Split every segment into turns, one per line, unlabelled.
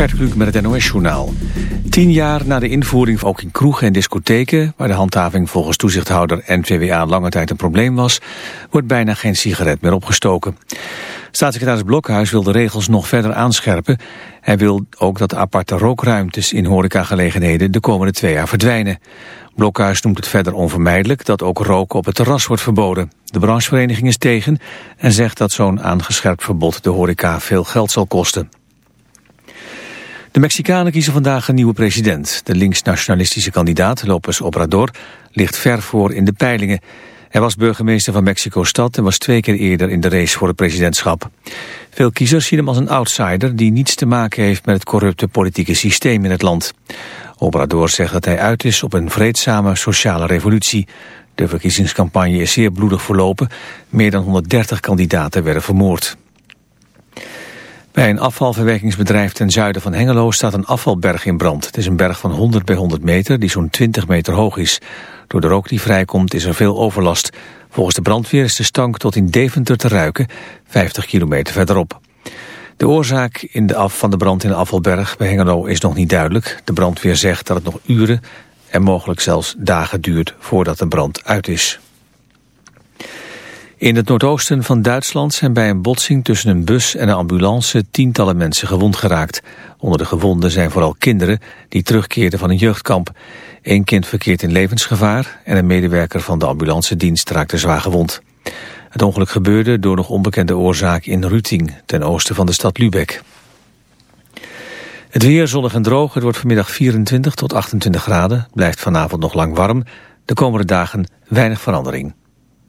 Gert Kluk met het NOS-journaal. Tien jaar na de invoering ook in kroegen en discotheken... waar de handhaving volgens toezichthouder NVWA lange tijd een probleem was... wordt bijna geen sigaret meer opgestoken. Staatssecretaris Blokhuis wil de regels nog verder aanscherpen. Hij wil ook dat aparte rookruimtes in horecagelegenheden... de komende twee jaar verdwijnen. Blokhuis noemt het verder onvermijdelijk dat ook roken op het terras wordt verboden. De branchevereniging is tegen en zegt dat zo'n aangescherpt verbod de horeca veel geld zal kosten. De Mexicanen kiezen vandaag een nieuwe president. De links-nationalistische kandidaat, López Obrador, ligt ver voor in de peilingen. Hij was burgemeester van Mexico-stad en was twee keer eerder in de race voor het presidentschap. Veel kiezers zien hem als een outsider die niets te maken heeft met het corrupte politieke systeem in het land. Obrador zegt dat hij uit is op een vreedzame sociale revolutie. De verkiezingscampagne is zeer bloedig verlopen. Meer dan 130 kandidaten werden vermoord. Bij een afvalverwerkingsbedrijf ten zuiden van Hengelo staat een afvalberg in brand. Het is een berg van 100 bij 100 meter die zo'n 20 meter hoog is. Door de rook die vrijkomt is er veel overlast. Volgens de brandweer is de stank tot in Deventer te ruiken, 50 kilometer verderop. De oorzaak in de af van de brand in de afvalberg bij Hengelo is nog niet duidelijk. De brandweer zegt dat het nog uren en mogelijk zelfs dagen duurt voordat de brand uit is. In het noordoosten van Duitsland zijn bij een botsing tussen een bus en een ambulance tientallen mensen gewond geraakt. Onder de gewonden zijn vooral kinderen die terugkeerden van een jeugdkamp. Eén kind verkeert in levensgevaar en een medewerker van de ambulancedienst raakte zwaar gewond. Het ongeluk gebeurde door nog onbekende oorzaak in Ruting, ten oosten van de stad Lübeck. Het weer zonnig en droog, het wordt vanmiddag 24 tot 28 graden, blijft vanavond nog lang warm. De komende dagen weinig verandering.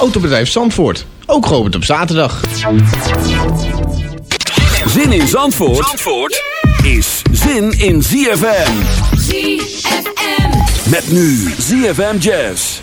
Autobedrijf Zandvoort, ook geopend op zaterdag.
Zin in Zandvoort, Zandvoort is zin in ZFM.
ZFM.
Met nu ZFM Jazz.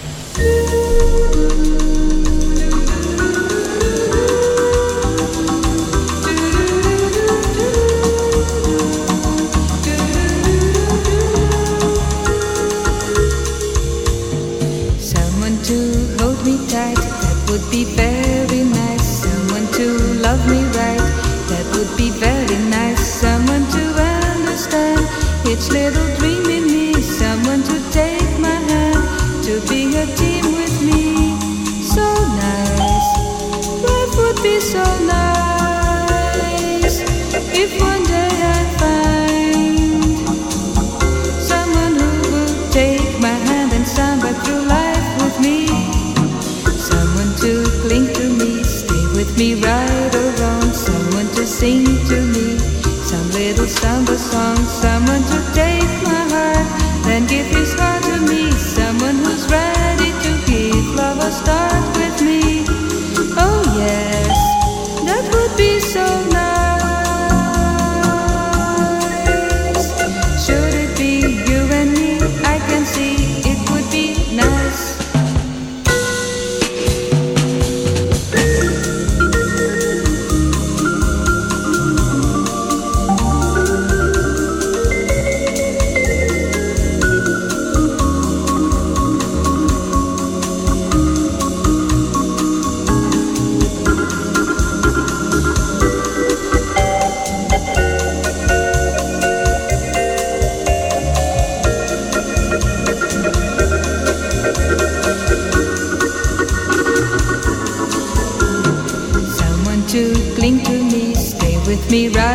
To be a team with me. So nice, life would be so nice if one day I find someone who will take my hand and samba through life with me. Someone to cling to me, stay with me right or wrong. Someone to sing to me, some little samba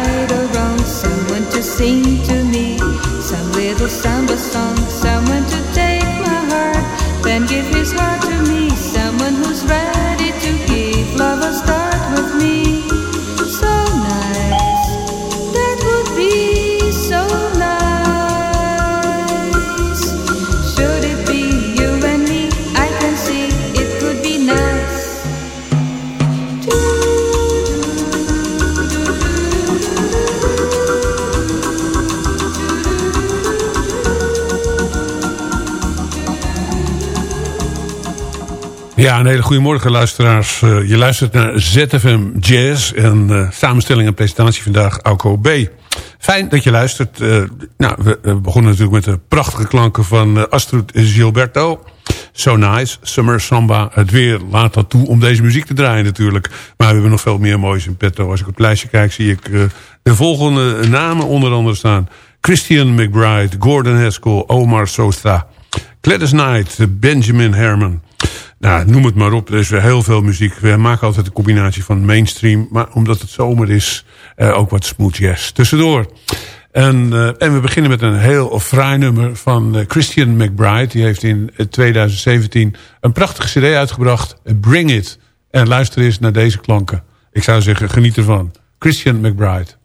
right or wrong, someone to sing to me, some little samba song, someone to take my heart, then give his heart to me, someone who's
Ja, een hele goede morgen luisteraars. Eh, je luistert naar ZFM Jazz en eh, samenstelling en presentatie vandaag Alco B. Fijn dat je luistert. Eh, nou, we, begonnen natuurlijk met de prachtige klanken van Astrid Gilberto. So nice, Summer Samba. Het weer laat dat toe om deze muziek te draaien natuurlijk. Maar we hebben nog veel meer moois in petto. Als ik op het lijstje kijk zie ik de volgende namen onder andere staan. Christian McBride, Gordon Haskell, Omar Sosa, Gladys Knight, Benjamin Herman. Nou, noem het maar op. Er is heel veel muziek. We maken altijd een combinatie van mainstream. Maar omdat het zomer is, eh, ook wat smooth jazz tussendoor. En, eh, en we beginnen met een heel fraai nummer van eh, Christian McBride. Die heeft in eh, 2017 een prachtige cd uitgebracht. Bring It. En luister eens naar deze klanken. Ik zou zeggen, geniet ervan. Christian McBride.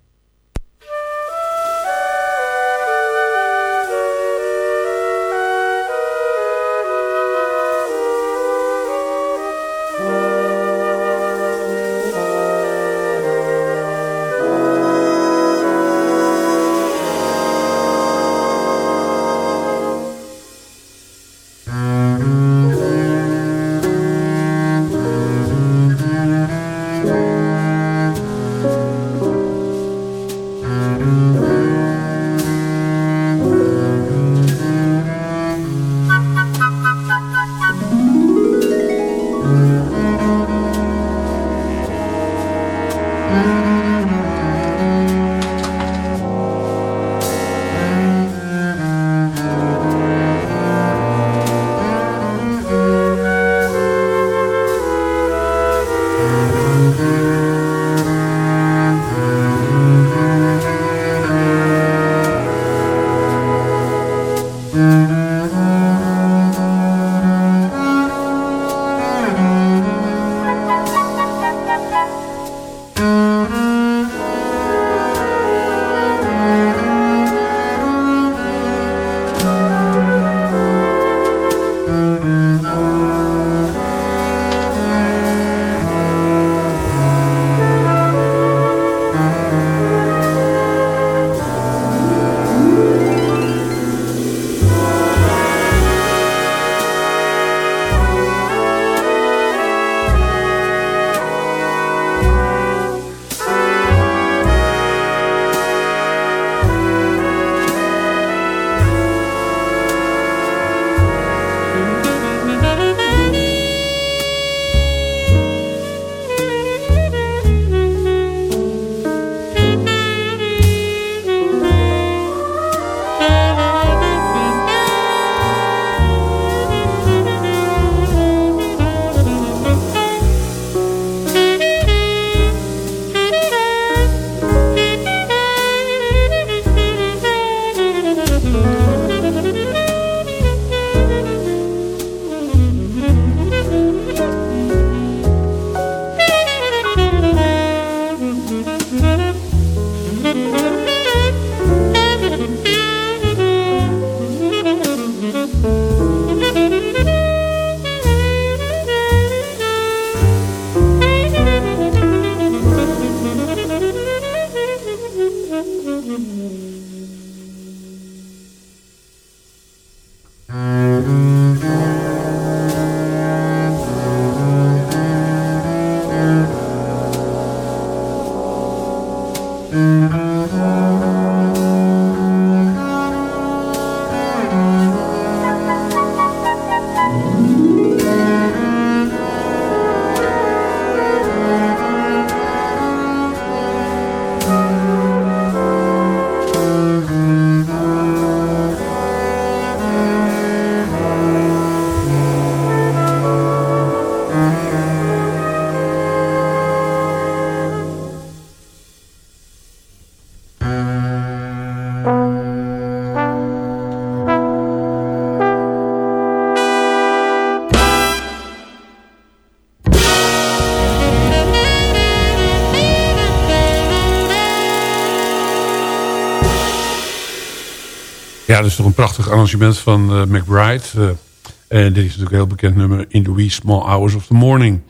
Dat is toch een prachtig arrangement van eh, McBride. Eh, en dit is natuurlijk een heel bekend nummer... In the wee small hours of the morning.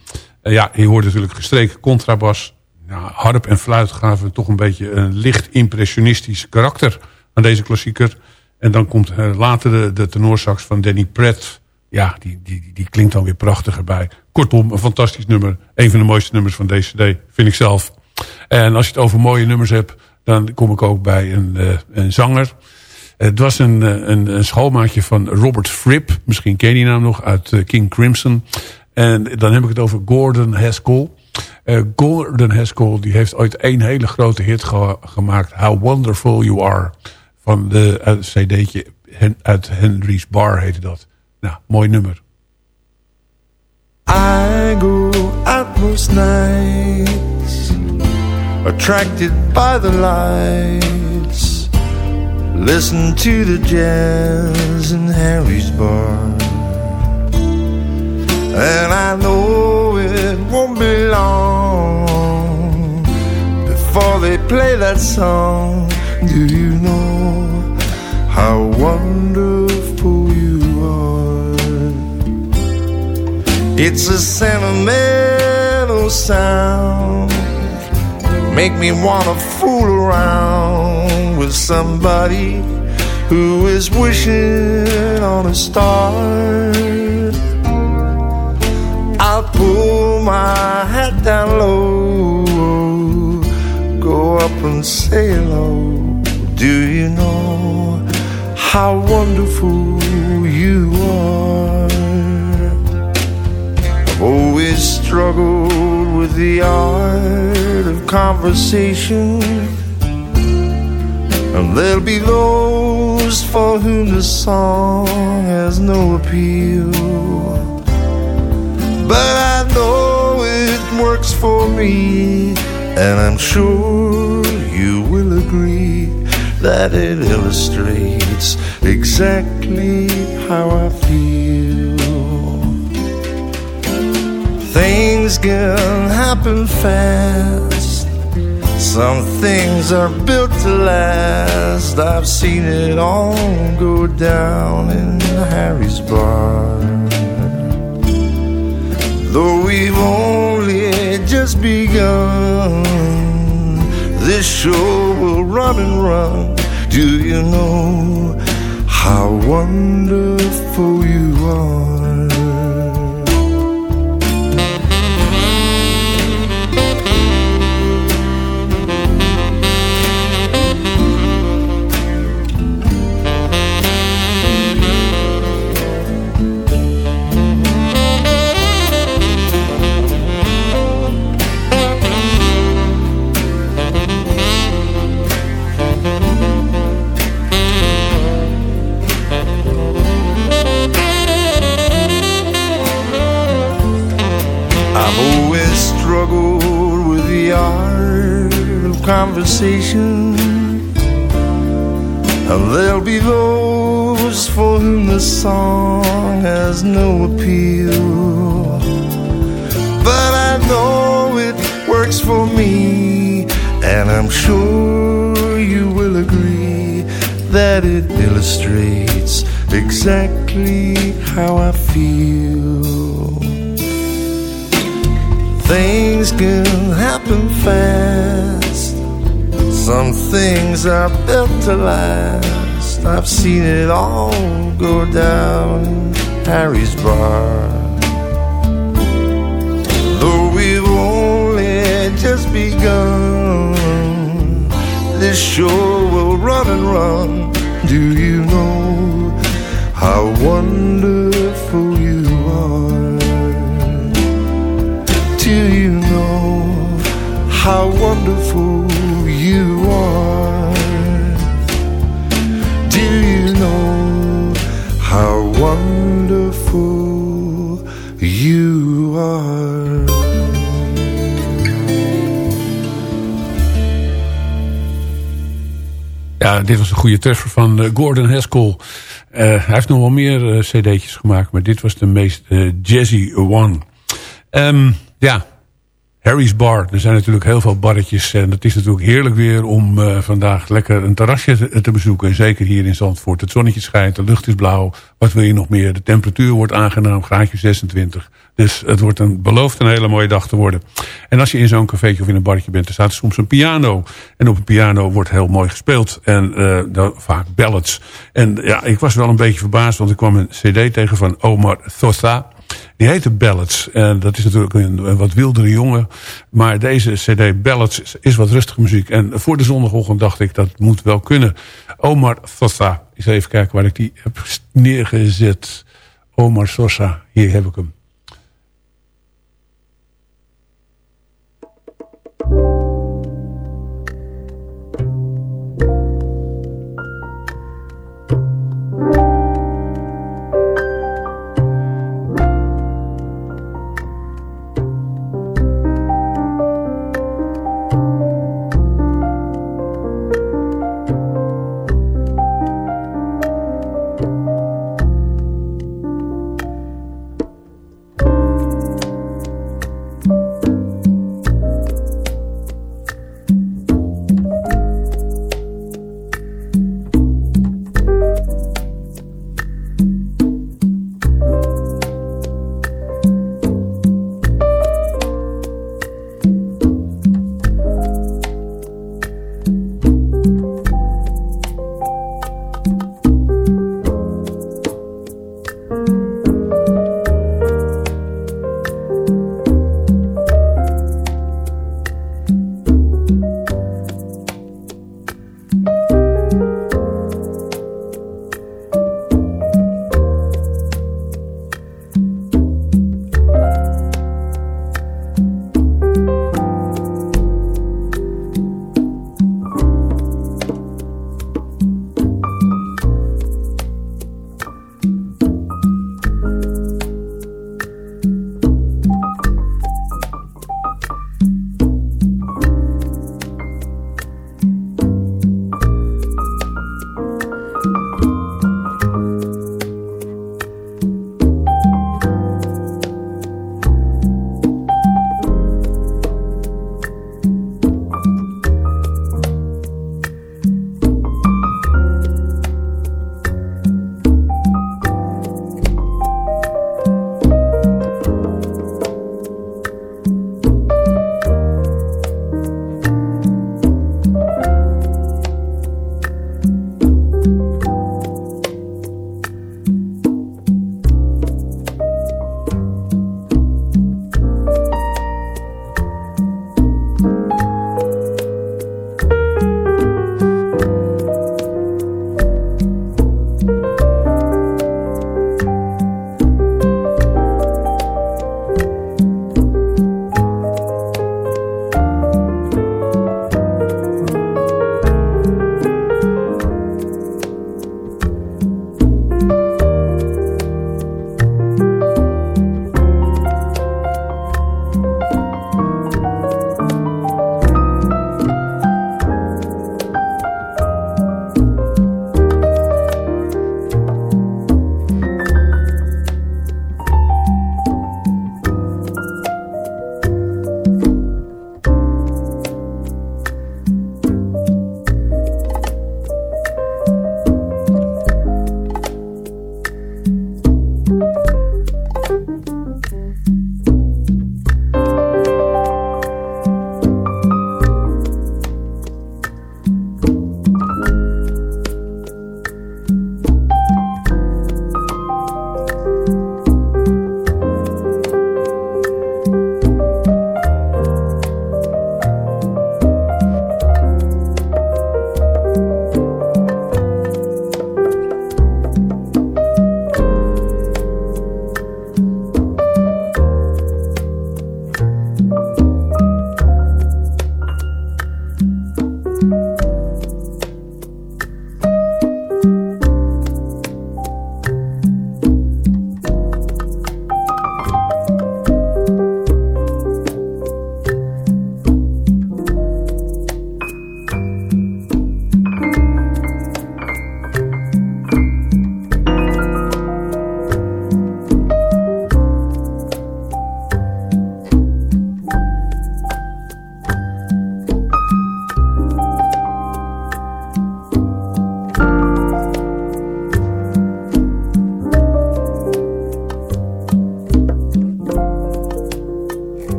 Eh, ja, je hoort natuurlijk gestreken contrabas. Nou, harp en fluit gaven toch een beetje een licht impressionistisch karakter aan deze klassieker. En dan komt later de, de tenorsax van Danny Pratt. Ja, die, die, die, klinkt dan weer prachtiger bij. Kortom, een fantastisch nummer. Een van de mooiste nummers van deze CD, vind ik zelf. En als je het over mooie nummers hebt... dan kom ik ook bij een, een zanger. Het was een, een, een schoolmaatje van Robert Fripp. Misschien ken je die naam nog uit uh, King Crimson. En dan heb ik het over Gordon Haskell. Uh, Gordon Haskell die heeft ooit één hele grote hit ge gemaakt. How Wonderful You Are. Van de uit cd'tje uit Henry's Bar heette dat. Nou, mooi nummer.
I go out most nights Attracted by the lights Listen to the jazz in Harry's Bar. And I know it won't be long Before they play that song. Do you know how wonderful you are? It's a sentimental sound. Make me wanna fool around With somebody who is wishing on a star I'll pull my hat down low, go up and say hello. Do you know how wonderful you are? I've always struggled with the art of conversation. And there'll be those for whom the song has no appeal. But I know it works for me, and I'm sure you will agree that it illustrates exactly how I feel. Things can happen fast. Some things are built to last. I've seen it all go down in Harry's bar. Though we've only just begun, this show will run and run. Do you know how wonderful you are? Conversation. And there'll be those for whom the song has no appeal. But I know it works for me, and I'm sure you will agree that it illustrates exactly how I feel. Things can happen fast. Things are built to last. I've seen it all go down Harry's bar. Though we've only just begun, this show will run and run. Do you know how wonderful you are? Do you know how wonderful
dit was een goede treffer van uh, Gordon Haskell. Uh, hij heeft nog wel meer uh, cd'tjes gemaakt, maar dit was de meest jazzy one. Um, ja, Harry's Bar. Er zijn natuurlijk heel veel barretjes. En het is natuurlijk heerlijk weer om uh, vandaag lekker een terrasje te, bezoeken. En zeker hier in Zandvoort. Het zonnetje schijnt, de lucht is blauw. Wat wil je nog meer? De temperatuur wordt aangenaam, graadje 26. Dus het wordt een, beloofd een hele mooie dag te worden. En als je in zo'n cafeetje of in een barretje bent, dan staat er soms een piano. En op een piano wordt heel mooi gespeeld. En uh, dan vaak ballads. En ja, ik was wel een beetje verbaasd, want ik kwam een cd tegen van Omar Thosa. Die heette Ballads. En dat is natuurlijk een, een, wat wildere jongen. Maar deze cd Ballads is, wat rustige muziek. En voor de zondagochtend dacht ik, dat moet wel kunnen. Omar Sosa. Eens even kijken waar ik die heb neergezet. Omar Sosa. Hier heb ik hem.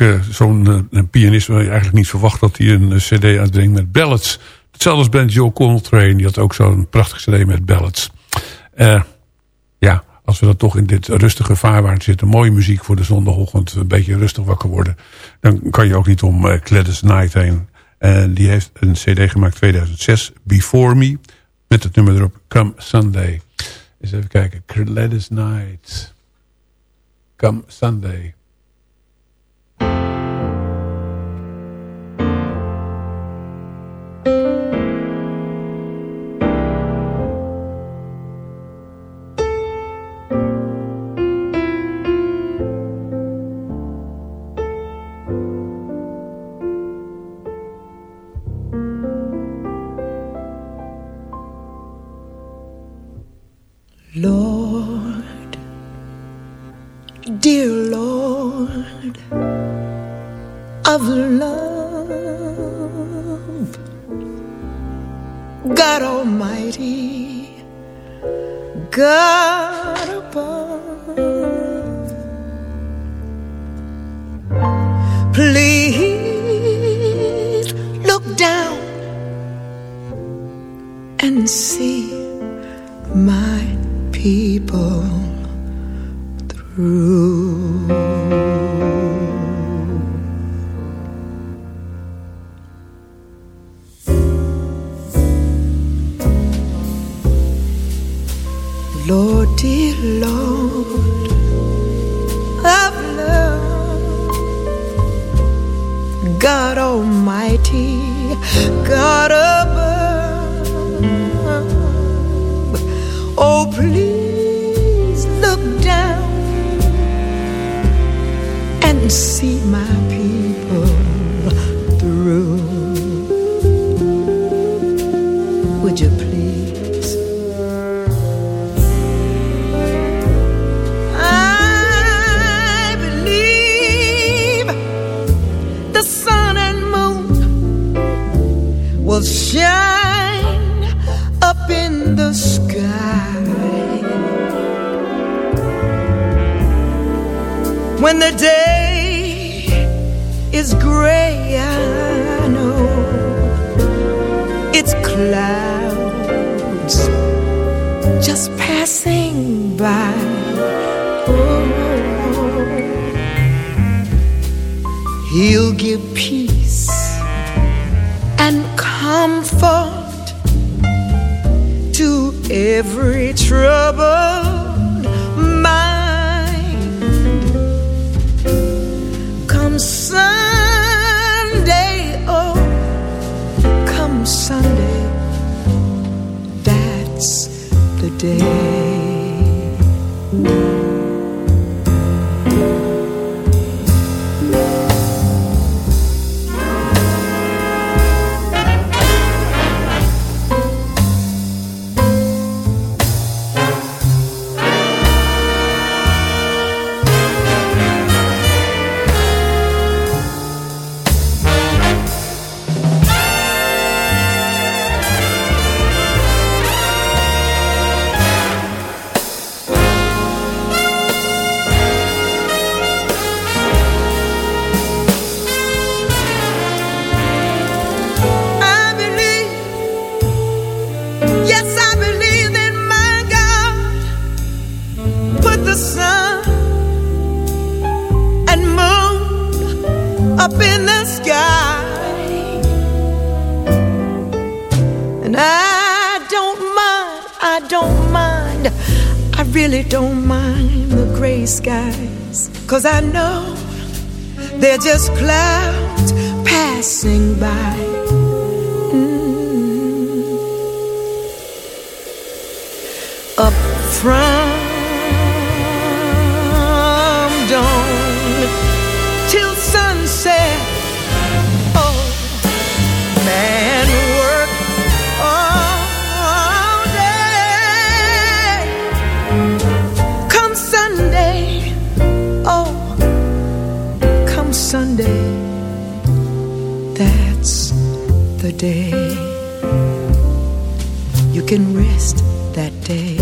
Eh, zo'n eh, pianist waar je eigenlijk niet verwacht dat hij een eh, cd uitbrengt met ballads. Hetzelfde als band Joe Coltrane. Die had ook zo'n prachtig cd met ballads. Ja, als we dan toch in dit rustige vaarwaard zitten. Mooie muziek voor de zondagochtend. Een beetje rustig wakker worden. Dan kan je ook niet om uh, Gladys Knight heen. En die heeft een cd gemaakt 2006. Before Me. Met het nummer erop Come Sunday. Eens even kijken. Gladys Knight. Come Sunday.
Dear Lord of love, God Almighty, God above, please look down and see my people rule. every trouble. Just clouds day you can rest that day.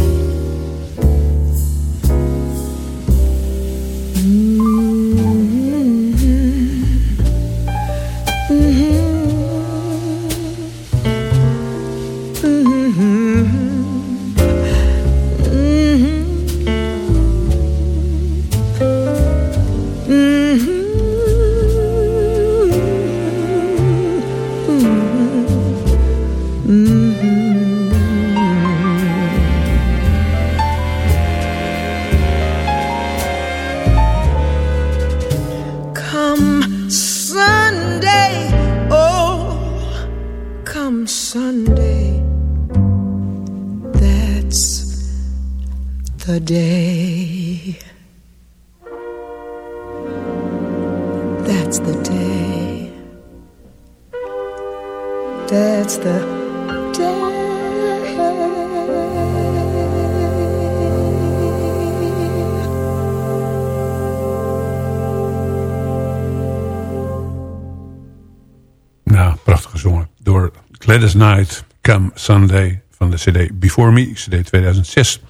Door Gladys Knight, Come Sunday van de cd Before Me, cd 2006.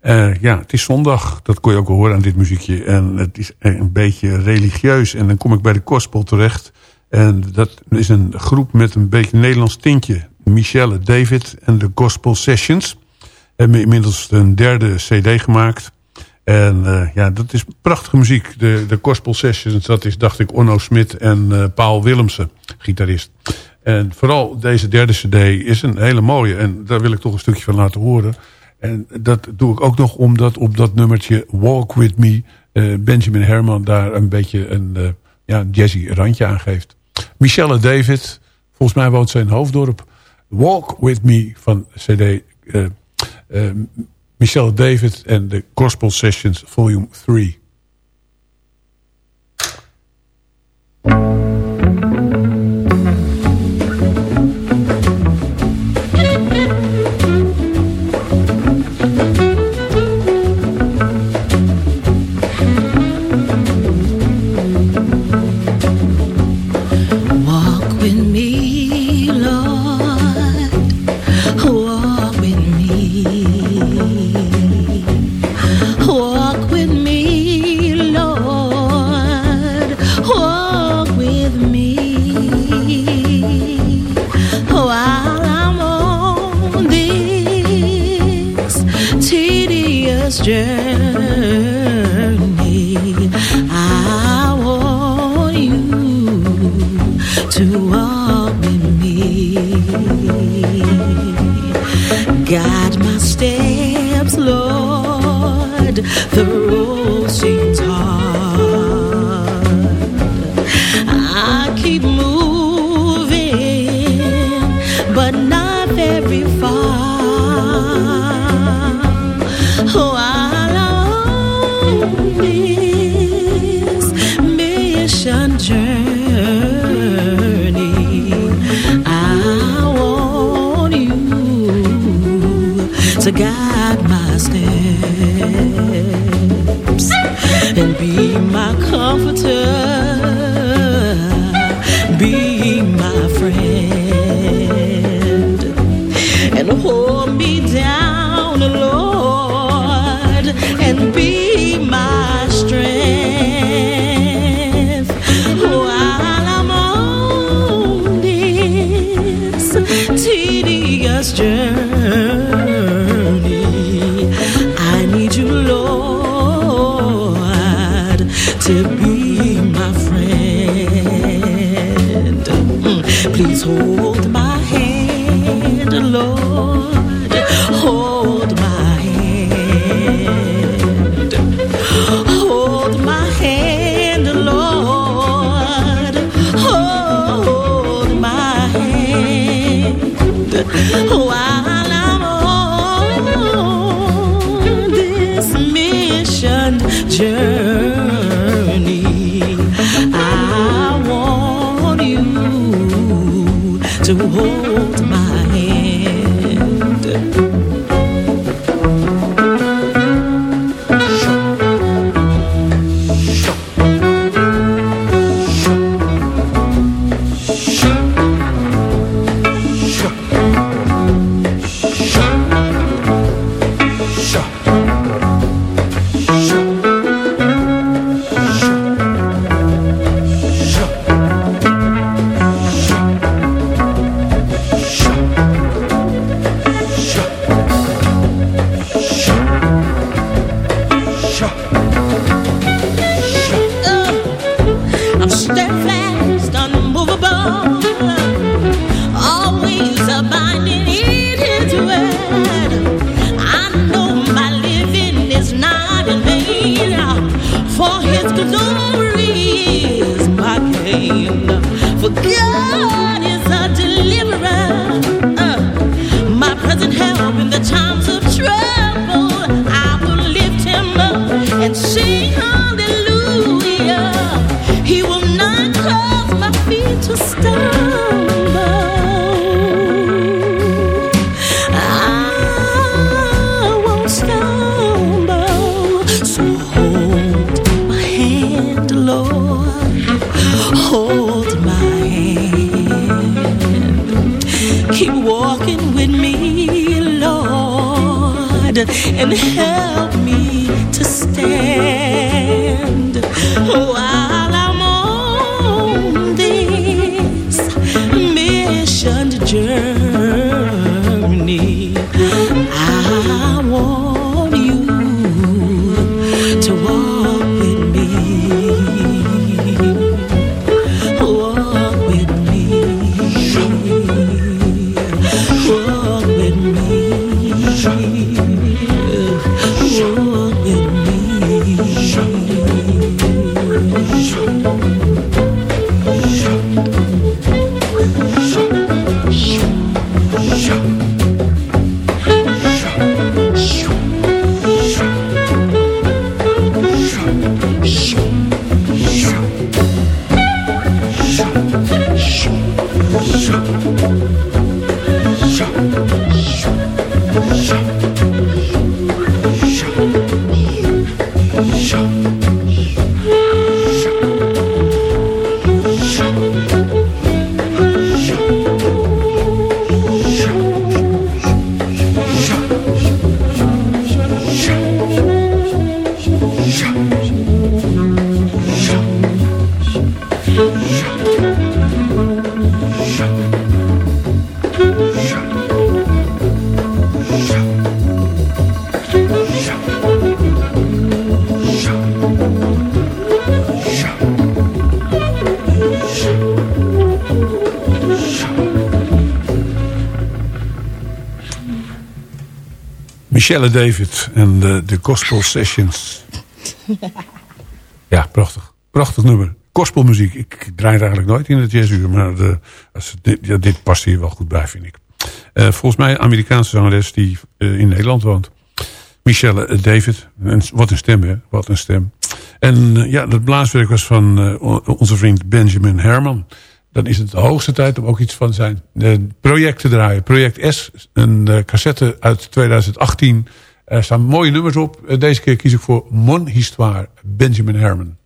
Eh, ja, het is zondag, dat kon je ook horen aan dit muziekje. En het is een beetje religieus. En dan kom ik bij de gospel terecht. En dat is een groep met een beetje Nederlands tintje. Michelle David en de Gospel Sessions. Hebben inmiddels een derde cd gemaakt. En eh, ja, dat is prachtige muziek. De, de Gospel Sessions, dat is dacht ik Onno Smit en eh, Paul Willemsen, gitarist. En vooral deze derde cd is een hele mooie. En daar wil ik toch een stukje van laten horen. En dat doe ik ook nog omdat op dat nummertje Walk With Me... eh, Benjamin Herman daar een beetje een eh, ja, jazzy randje aan geeft. Michelle David, volgens mij woont ze in Hoofddorp. Walk With Me van cd eh, Michelle David en de Gospel Sessions Volume 3.
Michelle David en de, de Gospel Sessions. Ja, prachtig. Prachtig nummer. Gospelmuziek. Ik draai het eigenlijk nooit in het jazzuur. Maar de, als, dit, ja, dit past hier wel goed bij, vind ik. Eh, volgens mij een Amerikaanse zangeres die eh, in Nederland woont. Michelle David. En wat een stem, hè. Wat een stem. En eh, ja, dat blaaswerk was van eh, onze vriend Benjamin Herman. Dan is het de hoogste tijd om ook iets van zijn eh, project te draaien. Project S, een eh, cassette uit 2018. Er staan mooie nummers op. Eh, deze keer kies ik voor Mon Histoire, Benjamin Herman.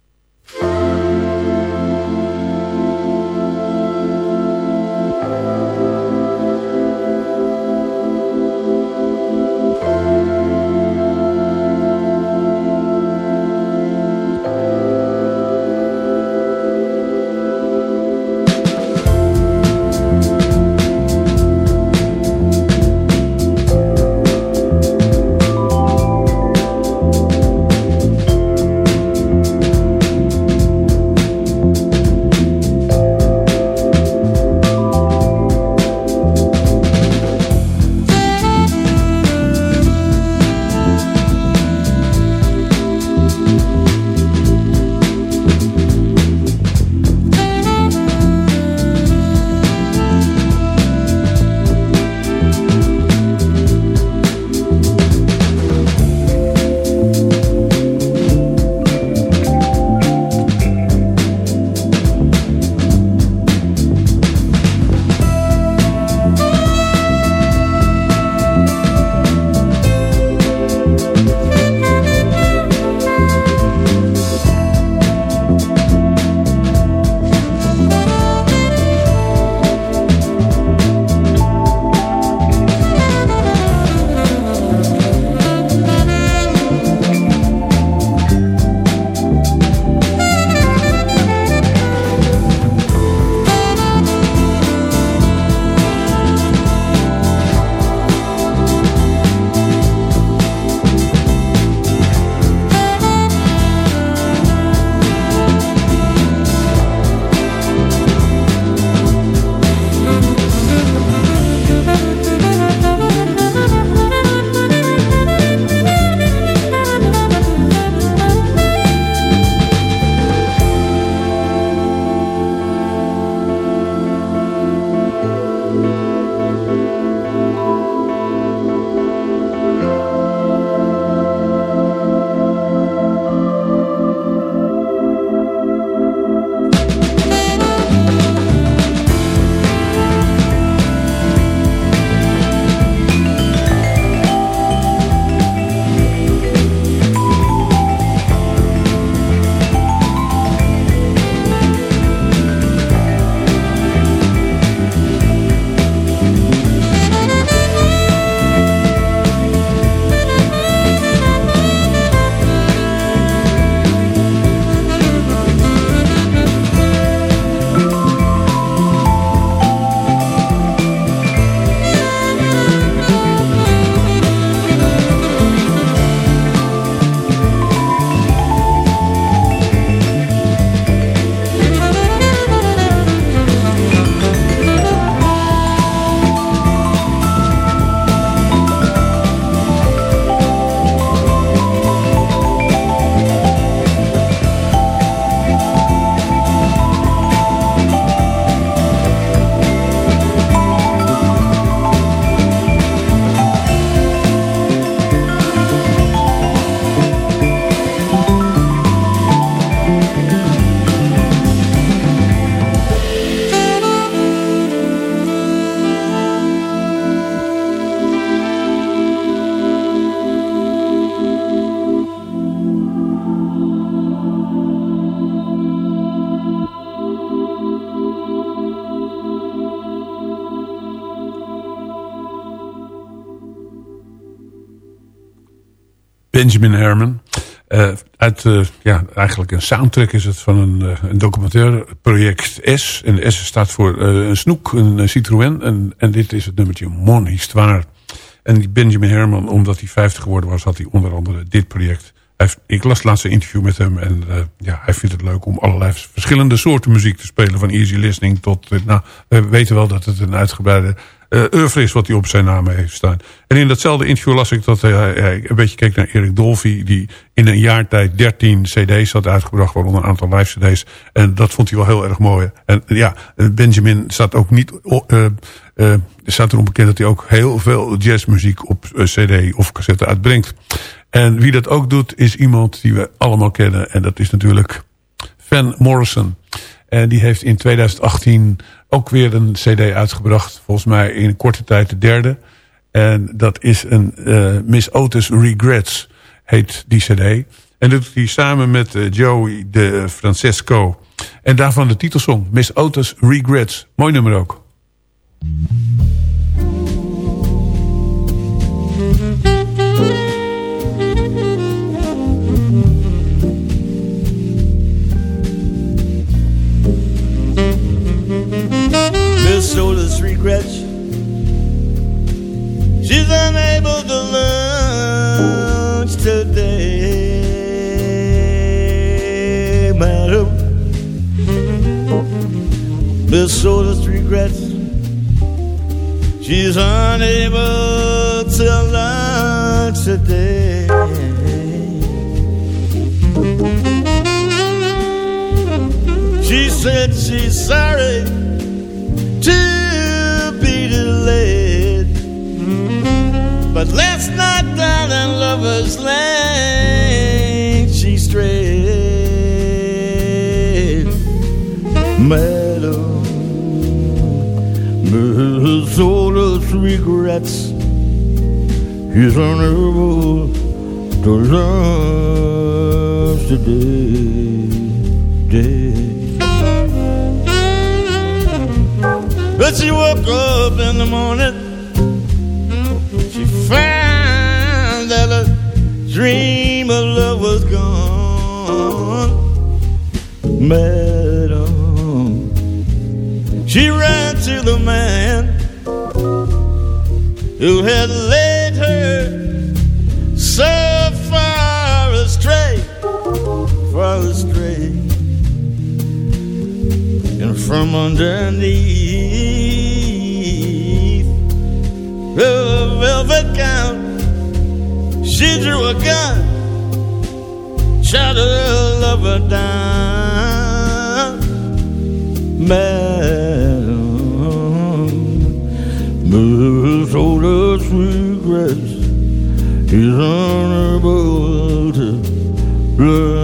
Benjamin Herman. Eh, uit, eh, ja, eigenlijk een soundtrack is het van een, uh, een documentaire project S. En S staat voor een snoek, een Citroën. En, en dit is het nummertje Mon Histoire. En die Benjamin Herman, omdat hij 50 geworden was, had hij onder andere dit project. Ik las het laatste interview met hem en ja, hij vindt het leuk om allerlei verschillende soorten muziek te spelen. Van easy listening tot, nou, we weten wel dat het een uitgebreide uh, oeuvre is wat hij op zijn naam heeft staan. En in datzelfde interview las ik dat hij een beetje keek naar Erik Dolphy... die in een jaar tijd 13 cd's had uitgebracht, waaronder een aantal live cd's. En dat vond hij wel heel erg mooi. En ja, Benjamin staat ook niet... Uh, staat erom bekend dat hij ook heel veel jazzmuziek op cd of cassette uitbrengt. En wie dat ook doet, is iemand die we allemaal kennen. En dat is natuurlijk Van Morrison. En die heeft in 2018 ook weer een cd uitgebracht. Volgens mij in korte tijd de derde. En dat is een uh, Miss Otis Regrets, heet die cd. En dat doet hij samen met uh, Joey de Francesco. En daarvan de titelsong, Miss Otis Regrets. Mooi nummer ook.
Miss Otis regrets she's unable to lunch today, madam. Regrets she's unable to lunch today. She said she's sorry to be delayed. But last night down in Lover's Lane, Miss Otis regrets he's unable to last today. Day. But she woke up in the morning. She found that a dream of love was gone. Madam, she ran to the man who had led her so far astray, far astray, and from underneath the velvet gown, she drew a gun, shot her lover down. He's honorable to love.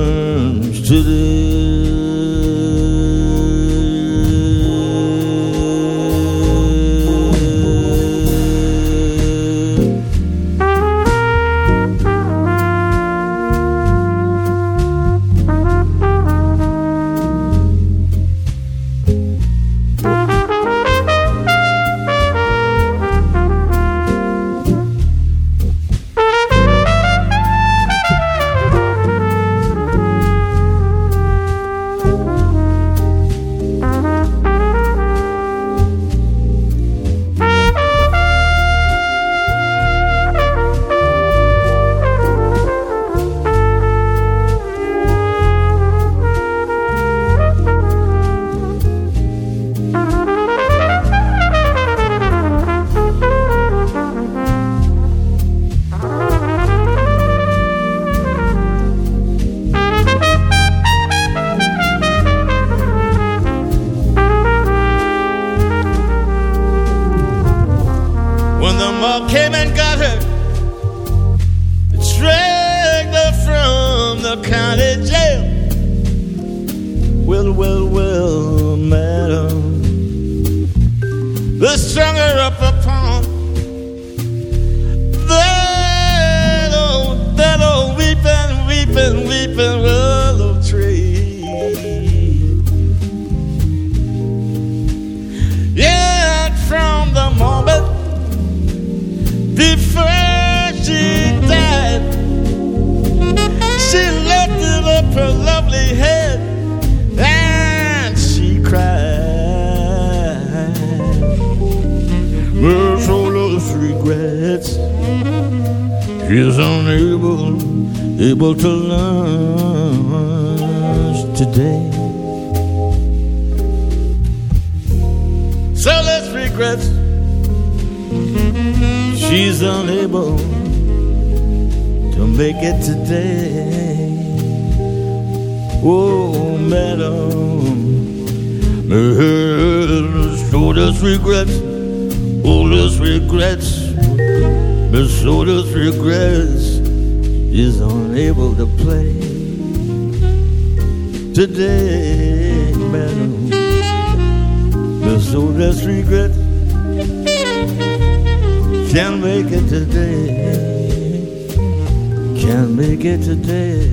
It
today.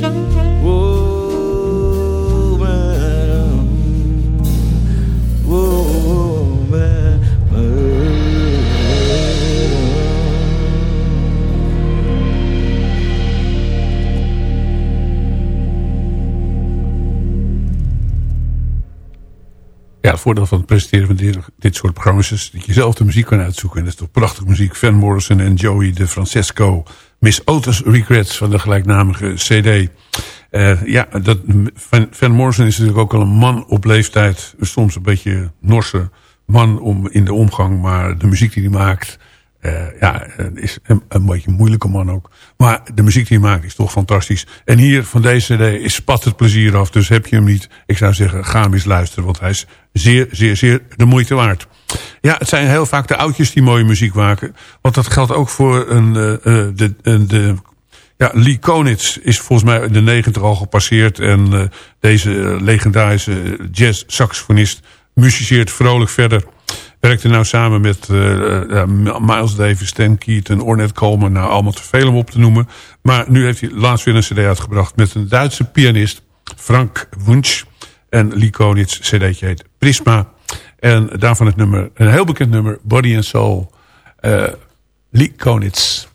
Madam.
Ja, het voordeel van het presenteren van dit, dit soort programma's is dat je zelf de muziek kan uitzoeken. En dat is toch prachtige muziek. Van Morrison en Joey de Francesco. Miss Otis Regrets van de gelijknamige CD. Eh, ja, dat, Van, Van Morrison is natuurlijk ook al een man op leeftijd. Soms een beetje norse man om, in de omgang. Maar de muziek die hij maakt... eh, ja, is een, een beetje moeilijke man ook. Maar de muziek die hij maakt is toch fantastisch. En hier van deze CD is spat het plezier af. Dus heb je hem niet, ik zou zeggen, ga hem eens luisteren. Want hij is zeer, zeer, zeer de moeite waard. Ja, het zijn heel vaak de oudjes die mooie muziek maken. Want dat geldt ook voor een, eh, de, de ja, Lee Konitz is volgens mij in de negentig al gepasseerd. En deze legendarische jazz-saxofonist muziceert vrolijk verder. Werkte nou samen met eh, eh, Miles Davis, Stan Keaton, Ornette Coleman. Nou, allemaal te veel om op te noemen. Maar nu heeft hij laatst weer een cd uitgebracht met een Duitse pianist. Frank Wunsch. En Lee Konitz heet Prisma. En daarvan het nummer, een heel bekend nummer, Body and Soul. Eh Lee Konitz.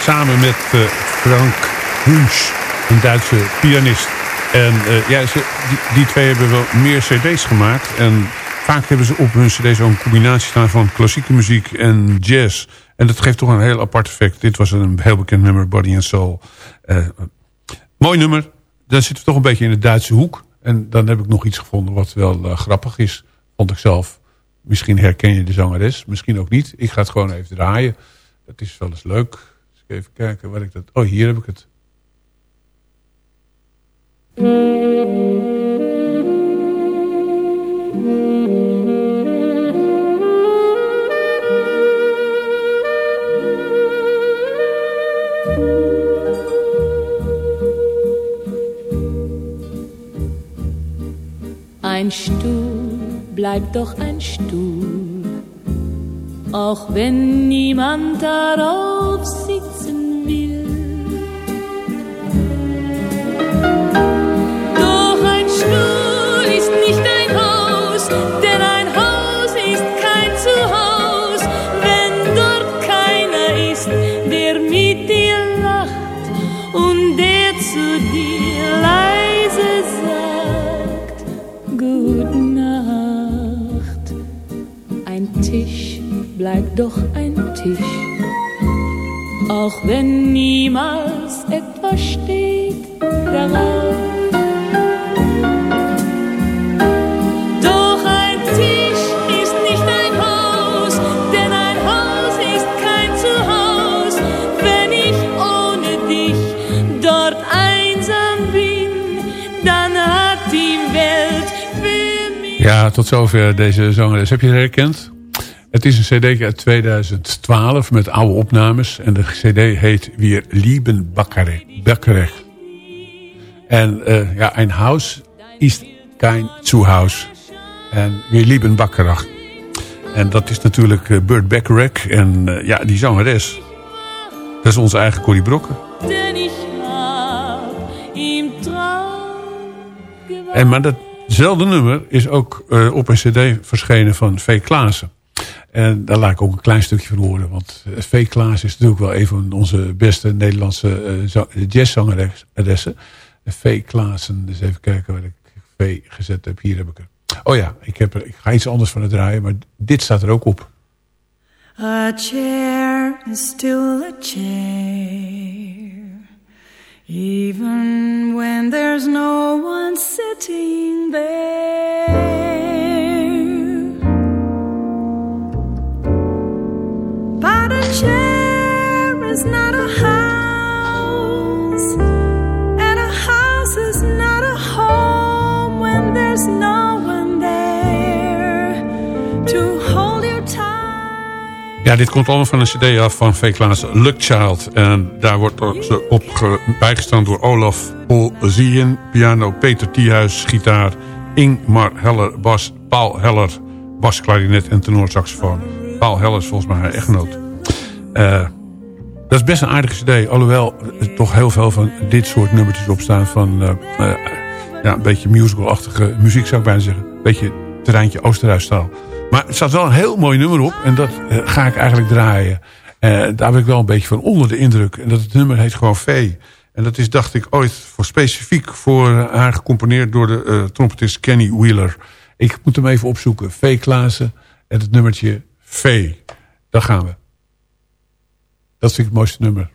Samen met eh, Frank Hunsch, een Duitse pianist. En eh, ja, ze, die, twee hebben wel meer cd's gemaakt. En vaak hebben ze op hun ook een combinatie staan van klassieke muziek en jazz. En dat geeft toch een heel apart effect. Dit was een heel bekend nummer, Body and Soul. Eh, mooi nummer. Dan zitten we toch een beetje in de Duitse hoek. En dan heb ik nog iets gevonden wat wel grappig is. Vond ik zelf. Misschien herken je de zangeres. Misschien ook niet. Ik ga het gewoon even draaien. Dat is wel eens leuk. Dus even kijken waar ik dat... Oh, hier heb ik het.
Ein Stuhl bleibt doch ein Stuhl, auch wenn niemand darauf sitzen will. Bleibt doch ein Tisch, auch wenn niemals etwas steht. Doch ein Tisch ist nicht ein Haus, denn ein Haus ist kein Zuhaus, wenn ich ohne dich dort einsam bin, dann hat die Welt für mich.
Ja, tot zover deze zangeres. Heb je herkend? Het is een cd uit 2012 met oude opnames. En de cd heet Weer Lieben Bakkerech. En eh, ja, een huis is kein Zuhaus. En Weer Lieben Bakkerach. En dat is natuurlijk eh, Burt Bacharach. En eh, ja, die zangeres. Dat is onze eigen Corrie Brokken. En maar datzelfde nummer is ook op een cd verschenen van V. Klaassen. En daar laat ik ook een klein stukje van horen. Want eh, V. Klaas is natuurlijk wel een van onze beste Nederlandse eh, za- jazzzangeressen. V. Klaassen, dus even kijken waar ik V gezet heb. Hier heb ik het. Oh ja, ik, heb er, ik ga iets anders van het draaien, maar dit staat er ook op.
A chair is still a chair, even when there's no one sitting there.
Ja, dit komt allemaal van een cd af van V. Klaas, Luck Child. En daar wordt ze op ge- bijgestaan door Olaf Paul Zien, piano, Peter Thiehuis, gitaar, Ingmar Heller, bas, Paul Heller, bas, klarinet en tenorsaxofoon. Paul Heller is volgens mij haar echtgenoot. Eh, dat is best een aardige cd, alhoewel er toch heel veel van dit soort nummertjes opstaan van eh, eh, ja, een beetje musical-achtige muziek zou ik bijna zeggen. Een beetje terreintje Oosterhuisstaal. Maar er staat wel een heel mooi nummer op. En dat ga ik eigenlijk draaien. Daar ben ik wel een beetje van onder de indruk. En dat het nummer heet gewoon V. En dat is, dacht ik, ooit voor specifiek voor haar gecomponeerd door de trompetist Kenny Wheeler. Ik moet hem even opzoeken. V. Klaassen en het nummertje V. Daar gaan we. Dat vind ik het mooiste nummer.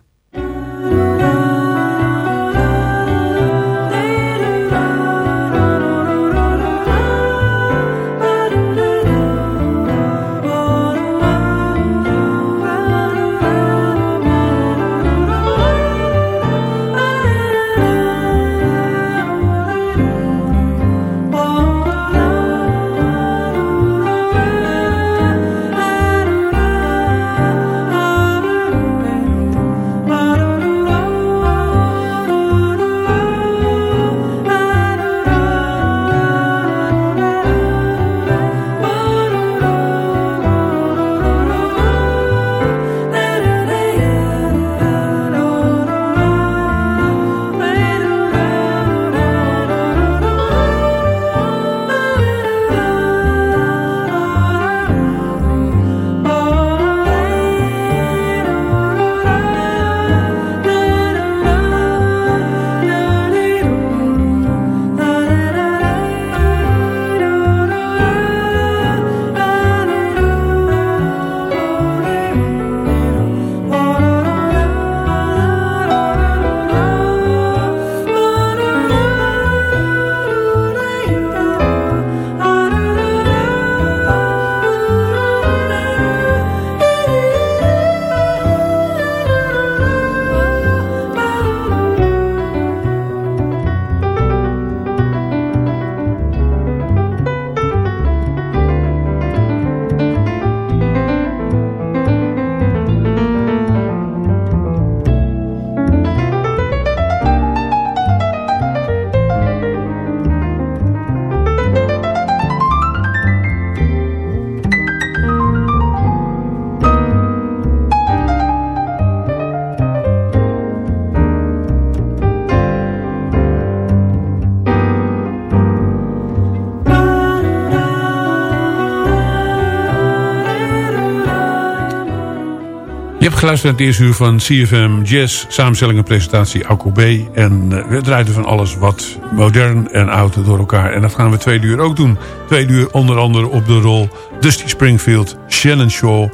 Geluisterd naar het eerste uur van CFM Jazz, samenstelling en presentatie Alco B. En uh, we draaiden van alles wat modern en oud door elkaar. En dat gaan we twee uur ook doen. Twee uur onder andere op de rol Dusty Springfield, Shannon Shaw,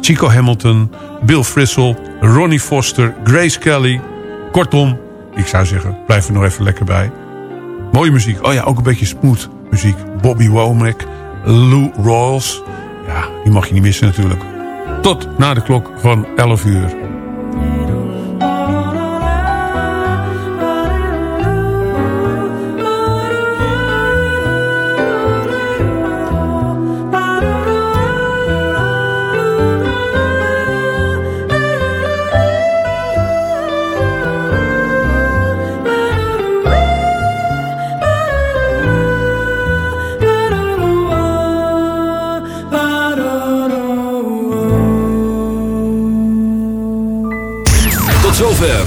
Chico Hamilton, Bill Frisell, Ronnie Foster, Grace Kelly. Kortom, ik zou zeggen, blijf er nog even lekker bij. Mooie muziek. Oh ja, ook een beetje smooth muziek. Bobby Womack, Lou Rawls. Ja, die mag je niet missen natuurlijk. Tot na de klok van 11 uur.